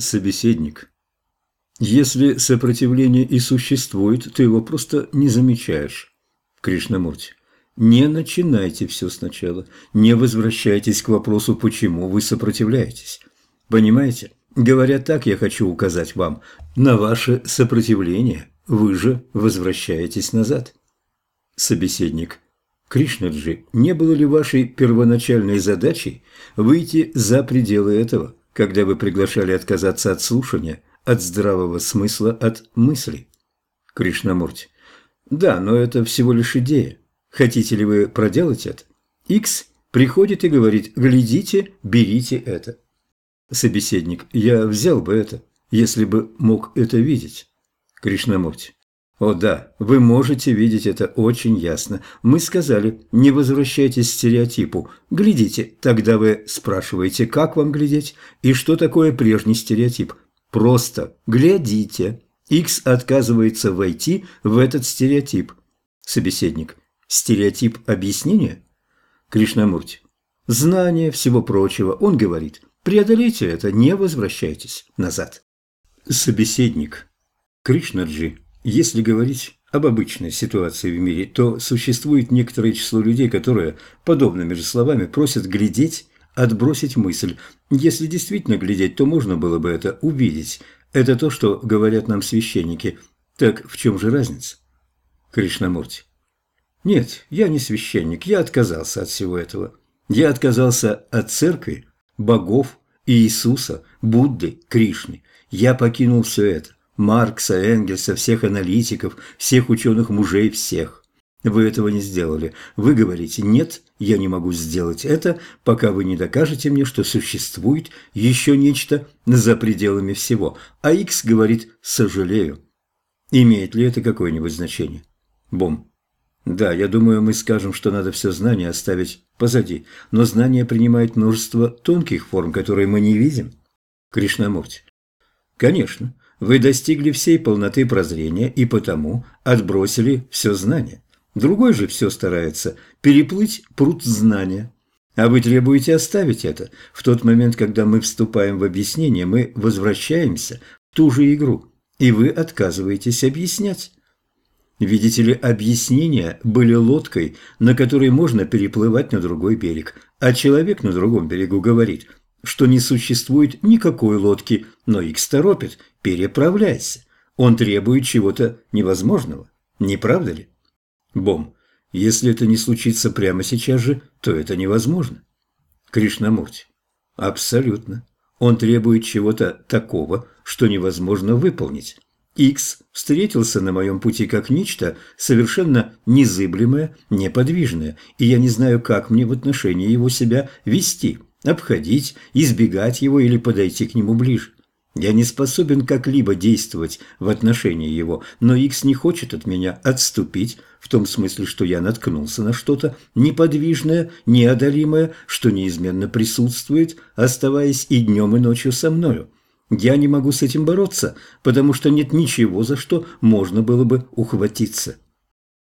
Собеседник. Если сопротивление и существует, ты его просто не замечаешь. Кришнамурти. Не начинайте все сначала. Не возвращайтесь к вопросу, почему вы сопротивляетесь. Понимаете? Говоря так, я хочу указать вам на ваше сопротивление. Вы же возвращаетесь назад. Собеседник. Кришнаджи, не было ли вашей первоначальной задачей выйти за пределы этого, когда вы приглашали отказаться от слушания, от здравого смысла, от мыслей? Кришнамурти. Да, но это всего лишь идея. Хотите ли вы проделать это? X приходит и говорит «глядите, берите это». Собеседник «я взял бы это, если бы мог это видеть». Кришнамурти о да, вы можете видеть это очень ясно. Мы сказали, не возвращайтесь к стереотипу. Глядите, тогда вы спрашиваете, как вам глядеть и что такое прежний стереотип. Просто глядите. X отказывается войти в этот стереотип. Собеседник. Стереотип объяснения? Кришнамурти. Знание всего прочего. Он говорит, преодолейте это, не возвращайтесь назад. Собеседник. Кришнаджи. Если говорить об обычной ситуации в мире, то существует некоторое число людей, которые подобными же словами просят глядеть, отбросить мысль. Если действительно глядеть, то можно было бы это увидеть. Это то, что говорят нам священники. Так в чем же разница? Кришнамурти. Нет, я не священник, я отказался от всего этого. Я отказался от церкви, богов, Иисуса, Будды, Кришны. Я покинул все это. Маркса, Энгельса, всех аналитиков, всех ученых-мужей, всех. Вы этого не сделали. Вы говорите «нет, я не могу сделать это, пока вы не докажете мне, что существует еще нечто за пределами всего». А X говорит «сожалею». Имеет ли это какое-нибудь значение? Бом. Да, я думаю, мы скажем, что надо все знание оставить позади, но знание принимает множество тонких форм, которые мы не видим. Кришнамурти. Конечно, вы достигли всей полноты прозрения и потому отбросили все знание. Другой же все старается переплыть пруд знания. А вы требуете оставить это. В тот момент, когда мы вступаем в объяснение, мы возвращаемся в ту же игру, и вы отказываетесь объяснять. Видите ли, объяснения были лодкой, на которой можно переплывать на другой берег, а человек на другом берегу говорит – что не существует никакой лодки, но Икс торопит, переправляйся. Он требует чего-то невозможного, не правда ли? Бом, если это не случится прямо сейчас же, то это невозможно. Кришнамурти, абсолютно. Он требует чего-то такого, что невозможно выполнить. Икс встретился на моем пути как нечто совершенно незыблемое, неподвижное, и я не знаю, как мне в отношении его себя вести – обходить, избегать его или подойти к нему ближе. Я не способен как-либо действовать в отношении его, но Икс не хочет от меня отступить, в том смысле, что я наткнулся на что-то неподвижное, неодолимое, что неизменно присутствует, оставаясь и днем, и ночью со мною. Я не могу с этим бороться, потому что нет ничего, за что можно было бы ухватиться.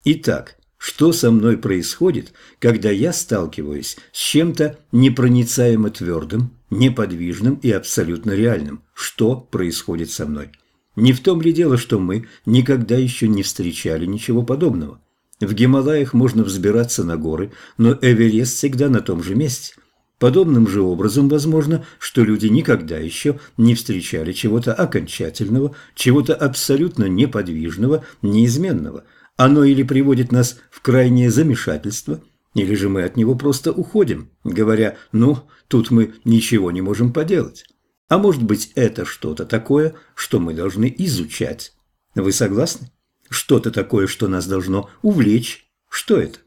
Итак, что со мной происходит, когда я сталкиваюсь с чем-то непроницаемо твердым, неподвижным и абсолютно реальным? Что происходит со мной? Не в том ли дело, что мы никогда еще не встречали ничего подобного? В Гималаях можно взбираться на горы, но Эверест всегда на том же месте. Подобным же образом возможно, что люди никогда еще не встречали чего-то окончательного, чего-то абсолютно неподвижного, неизменного – оно или приводит нас в крайнее замешательство, или же мы от него просто уходим, говоря «ну, тут мы ничего не можем поделать». А может быть, это что-то такое, что мы должны изучать. Вы согласны? Что-то такое, что нас должно увлечь. Что это?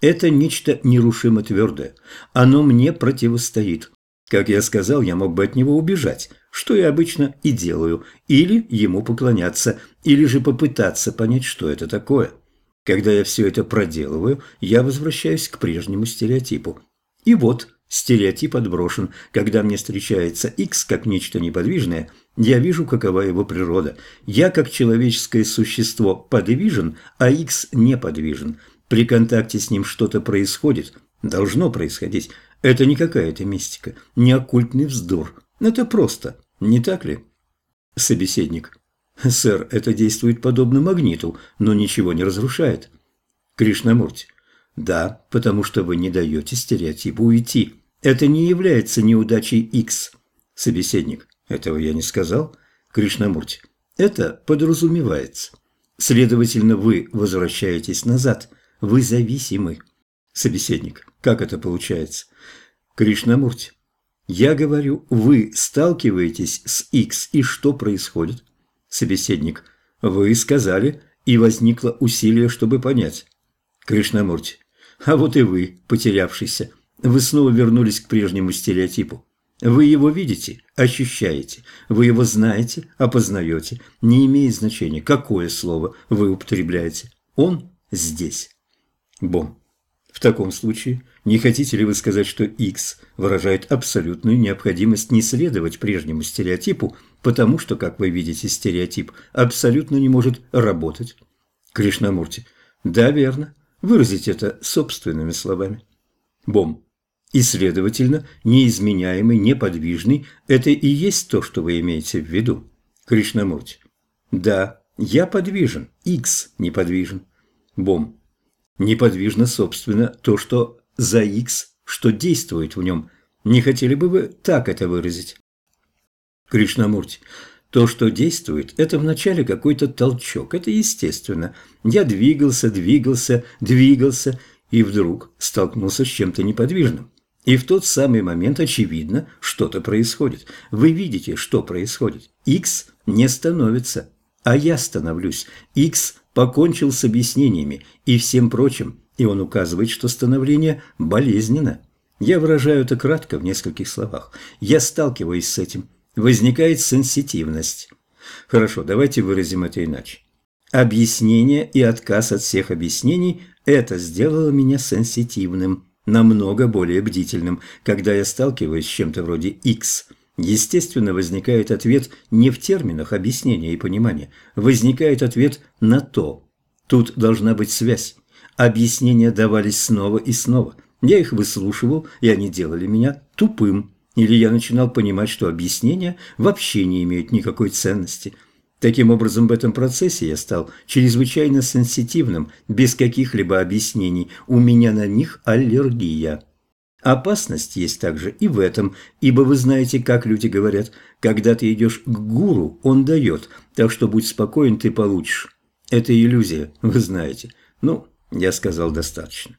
Это нечто нерушимо твердое. Оно мне противостоит. Как я сказал, я мог бы от него убежать, что я обычно и делаю, или ему поклоняться, или же попытаться понять, что это такое. Когда я все это проделываю, я возвращаюсь к прежнему стереотипу. И вот стереотип отброшен. Когда мне встречается X как нечто неподвижное, я вижу, какова его природа. Я, как человеческое существо, подвижен, а X неподвижен. При контакте с ним что-то происходит, должно происходить. Это не какая-то мистика, не оккультный вздор. Это просто Не так ли? Собеседник. Сэр, это действует подобно магниту, но ничего не разрушает. Кришнамурти. Да, потому что вы не даете стереотипу уйти. Это не является неудачей X. Собеседник. Этого я не сказал. Кришнамурти. Это подразумевается. Следовательно, вы возвращаетесь назад. Вы зависимы. Собеседник. Как это получается? Кришнамурти. Я говорю, вы сталкиваетесь с X, и что происходит? Собеседник. Вы сказали, и возникло усилие, чтобы понять. Кришнамурти. А вот и вы, потерявшийся. Вы снова вернулись к прежнему стереотипу. Вы его видите, ощущаете, вы его знаете, опознаете, не имеет значения, какое слово вы употребляете. Он здесь. Бом. В таком случае, не хотите ли вы сказать, что X выражает абсолютную необходимость не следовать прежнему стереотипу, потому что, как вы видите, стереотип абсолютно не может работать? Кришнамурти. Да, верно. Выразить это собственными словами. Бом. И, следовательно, неизменяемый, неподвижный – это и есть то, что вы имеете в виду. Кришнамурти. Да, я подвижен, X неподвижен. Бом. Неподвижно, собственно, то, что за X, что действует в нем. Не хотели бы вы так это выразить? Кришнамурти. То, что действует, это вначале какой-то толчок, это естественно. Я двигался, двигался, двигался, и вдруг столкнулся с чем-то неподвижным. И в тот самый момент, очевидно, что-то происходит. Вы видите, что происходит. X не становится, а я становлюсь. X покончил с объяснениями и всем прочим, и он указывает, что становление болезненно. Я выражаю это кратко в нескольких словах. Я сталкиваюсь с этим. Возникает сенситивность. Хорошо, давайте выразим это иначе. Объяснение и отказ от всех объяснений – это сделало меня сенситивным, намного более бдительным, когда я сталкиваюсь с чем-то вроде X – Естественно, возникает ответ не в терминах объяснения и понимания, возникает ответ на то. Тут должна быть связь. Объяснения давались снова и снова. Я их выслушивал, и они делали меня тупым. Или я начинал понимать, что объяснения вообще не имеют никакой ценности. Таким образом, в этом процессе я стал чрезвычайно сенситивным, без каких-либо объяснений. У меня на них аллергия. Опасность есть также и в этом, ибо вы знаете, как люди говорят, когда ты идешь к гуру, он дает, так что будь спокоен, ты получишь. Это иллюзия, вы знаете. Ну, я сказал достаточно.